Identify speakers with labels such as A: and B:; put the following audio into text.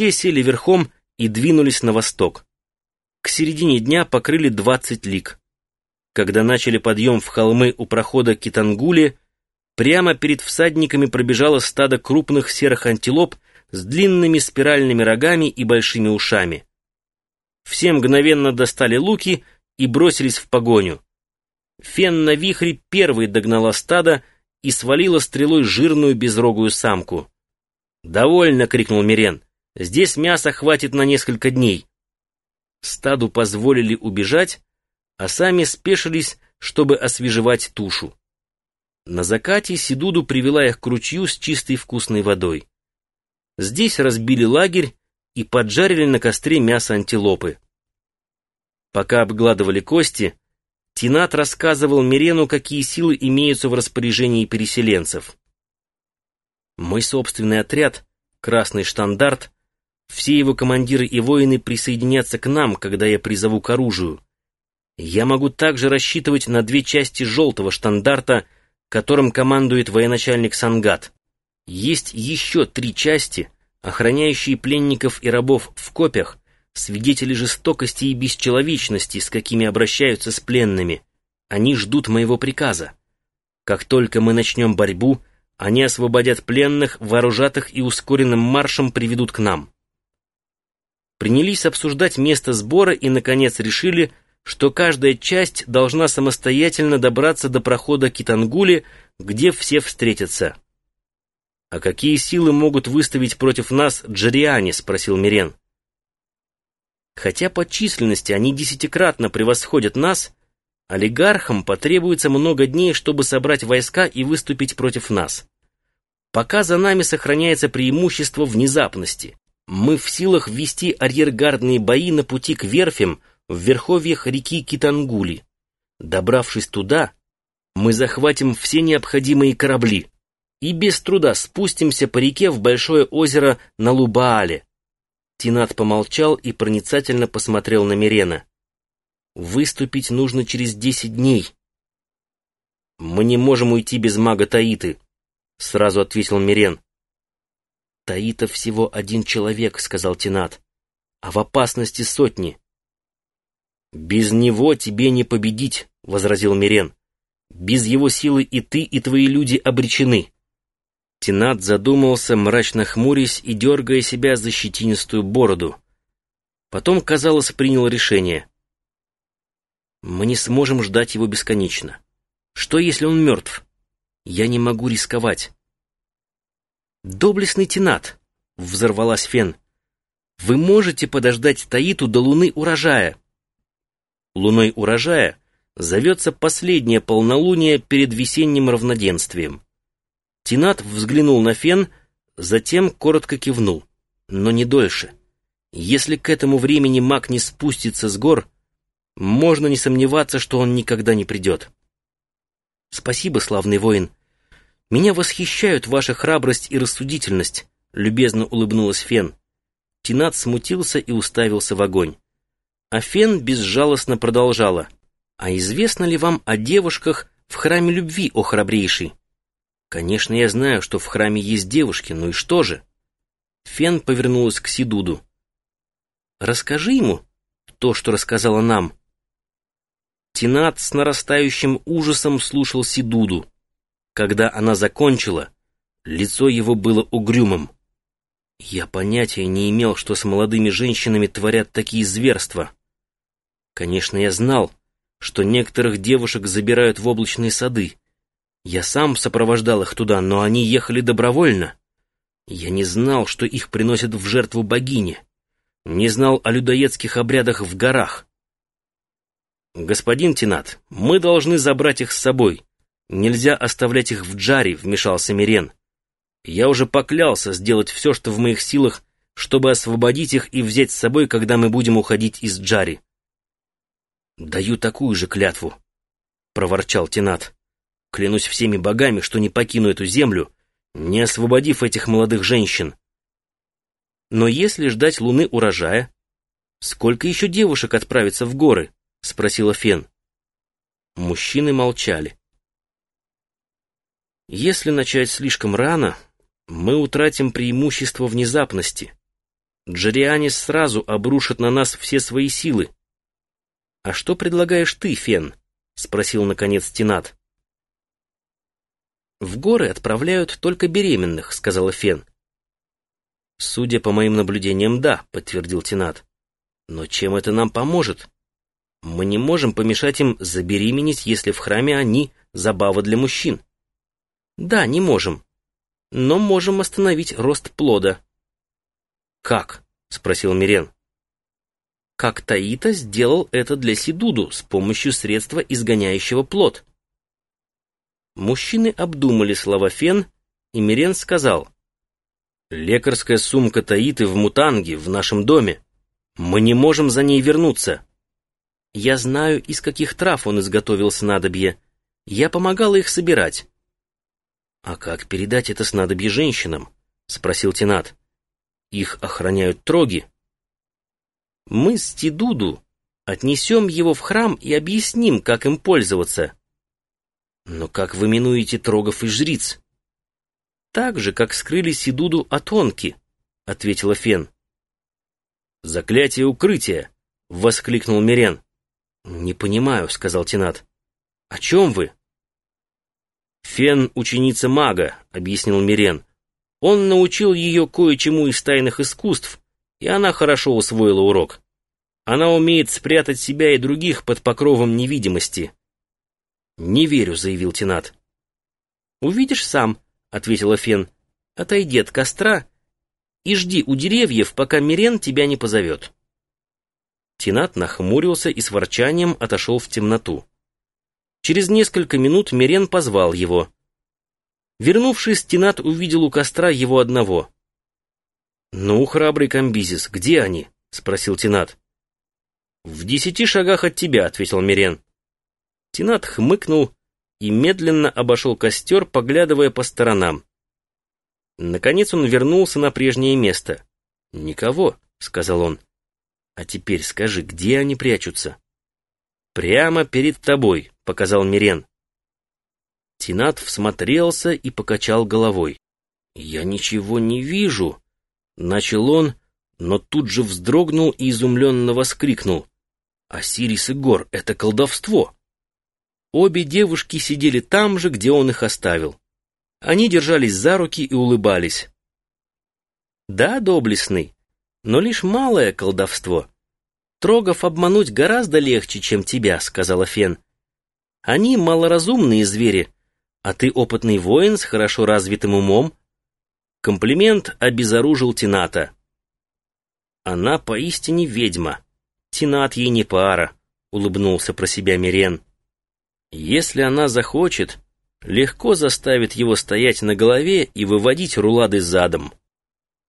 A: Все сели верхом и двинулись на восток. К середине дня покрыли двадцать лиг. Когда начали подъем в холмы у прохода Китангули, прямо перед всадниками пробежало стадо крупных серых антилоп с длинными спиральными рогами и большими ушами. Все мгновенно достали луки и бросились в погоню. Фен на вихре первой догнала стадо и свалила стрелой жирную безрогую самку. «Довольно!» — крикнул Мирен. «Здесь мяса хватит на несколько дней». Стаду позволили убежать, а сами спешились, чтобы освежевать тушу. На закате Сидуду привела их к ручью с чистой вкусной водой. Здесь разбили лагерь и поджарили на костре мясо антилопы. Пока обгладывали кости, Тинат рассказывал Мирену, какие силы имеются в распоряжении переселенцев. Мой собственный отряд, Красный Штандарт, все его командиры и воины присоединятся к нам, когда я призову к оружию. Я могу также рассчитывать на две части Желтого Штандарта, которым командует военачальник Сангат. Есть еще три части, охраняющие пленников и рабов в копях, свидетели жестокости и бесчеловечности, с какими обращаются с пленными. Они ждут моего приказа. Как только мы начнем борьбу, они освободят пленных, вооружатых и ускоренным маршем приведут к нам. Принялись обсуждать место сбора и, наконец, решили, что каждая часть должна самостоятельно добраться до прохода Китангули, где все встретятся. «А какие силы могут выставить против нас Джариане?» — спросил Мирен. Хотя по численности они десятикратно превосходят нас, олигархам потребуется много дней, чтобы собрать войска и выступить против нас. Пока за нами сохраняется преимущество внезапности. Мы в силах вести арьергардные бои на пути к верфям в верховьях реки Китангули. Добравшись туда, мы захватим все необходимые корабли и без труда спустимся по реке в большое озеро на Лубаале. Тинат помолчал и проницательно посмотрел на Мирена. «Выступить нужно через десять дней». «Мы не можем уйти без мага Таиты», — сразу ответил Мирен. «Таита всего один человек», — сказал Тинат, — «а в опасности сотни». «Без него тебе не победить», — возразил Мирен. «Без его силы и ты, и твои люди обречены». Тенат задумался, мрачно хмурясь и дергая себя за щетинистую бороду. Потом, казалось, принял решение. «Мы не сможем ждать его бесконечно. Что, если он мертв? Я не могу рисковать». «Доблестный Тенат!» — взорвалась Фен. «Вы можете подождать Таиту до луны урожая?» Луной урожая зовется последнее полнолуние перед весенним равноденствием. Тинат взглянул на фен, затем коротко кивнул. Но не дольше. Если к этому времени маг не спустится с гор, можно не сомневаться, что он никогда не придет. Спасибо, славный воин. Меня восхищают ваша храбрость и рассудительность, любезно улыбнулась Фен. Тинат смутился и уставился в огонь. А Фен безжалостно продолжала. «А известно ли вам о девушках в храме любви, о храбрейший?» «Конечно, я знаю, что в храме есть девушки, ну и что же?» Фен повернулась к Сидуду. «Расскажи ему то, что рассказала нам». Тинат с нарастающим ужасом слушал Сидуду. Когда она закончила, лицо его было угрюмым. Я понятия не имел, что с молодыми женщинами творят такие зверства. Конечно, я знал, что некоторых девушек забирают в облачные сады, я сам сопровождал их туда, но они ехали добровольно. Я не знал, что их приносят в жертву богине. Не знал о людоедских обрядах в горах. «Господин Тинат, мы должны забрать их с собой. Нельзя оставлять их в Джаре», — вмешался Мирен. «Я уже поклялся сделать все, что в моих силах, чтобы освободить их и взять с собой, когда мы будем уходить из Джари». «Даю такую же клятву», — проворчал Тинат. Клянусь всеми богами, что не покину эту землю, не освободив этих молодых женщин. Но если ждать луны урожая, сколько еще девушек отправится в горы? Спросила Фен. Мужчины молчали. Если начать слишком рано, мы утратим преимущество внезапности. Джарианис сразу обрушит на нас все свои силы. «А что предлагаешь ты, Фен?» — спросил, наконец, Тинат. «В горы отправляют только беременных», — сказала Фен. «Судя по моим наблюдениям, да», — подтвердил Тинат. «Но чем это нам поможет? Мы не можем помешать им забеременеть, если в храме они — забава для мужчин». «Да, не можем. Но можем остановить рост плода». «Как?» — спросил Мирен. «Как Таита сделал это для Сидуду с помощью средства, изгоняющего плод». Мужчины обдумали слова Фен, и Мирен сказал, «Лекарская сумка Таиты в Мутанге, в нашем доме. Мы не можем за ней вернуться. Я знаю, из каких трав он изготовил снадобье. Я помогала их собирать». «А как передать это снадобье женщинам?» — спросил Тенат. Их охраняют троги. Мы с Тидуду отнесем его в храм и объясним, как им пользоваться. Но как вы минуете трогов и жриц? Так же, как скрыли Сидуду от Онки, — ответила Фен. «Заклятие укрытия!» — воскликнул Мирен. «Не понимаю», — сказал Тенат. «О чем вы?» «Фен — ученица мага», — объяснил Мирен. Он научил ее кое-чему из тайных искусств, и она хорошо усвоила урок. Она умеет спрятать себя и других под покровом невидимости. «Не верю», — заявил Тенат. «Увидишь сам», — ответила Фен. «Отойди от костра и жди у деревьев, пока Мирен тебя не позовет». Тенат нахмурился и с ворчанием отошел в темноту. Через несколько минут Мирен позвал его. Вернувшись, Тинат увидел у костра его одного. «Ну, храбрый комбизис, где они?» — спросил Тинат. «В десяти шагах от тебя», — ответил Мирен. Тинат хмыкнул и медленно обошел костер, поглядывая по сторонам. Наконец он вернулся на прежнее место. «Никого», — сказал он. «А теперь скажи, где они прячутся?» «Прямо перед тобой», — показал Мирен. Тинат всмотрелся и покачал головой. «Я ничего не вижу», — начал он, но тут же вздрогнул и изумленно воскликнул. «Осирис и Гор — это колдовство!» Обе девушки сидели там же, где он их оставил. Они держались за руки и улыбались. «Да, доблестный, но лишь малое колдовство. Трогов обмануть гораздо легче, чем тебя», — сказала Фен. «Они малоразумные звери, а ты опытный воин с хорошо развитым умом. Комплимент обезоружил Тината. Она поистине ведьма. Тинат ей не пара, улыбнулся про себя Мирен. Если она захочет, легко заставит его стоять на голове и выводить рулады задом.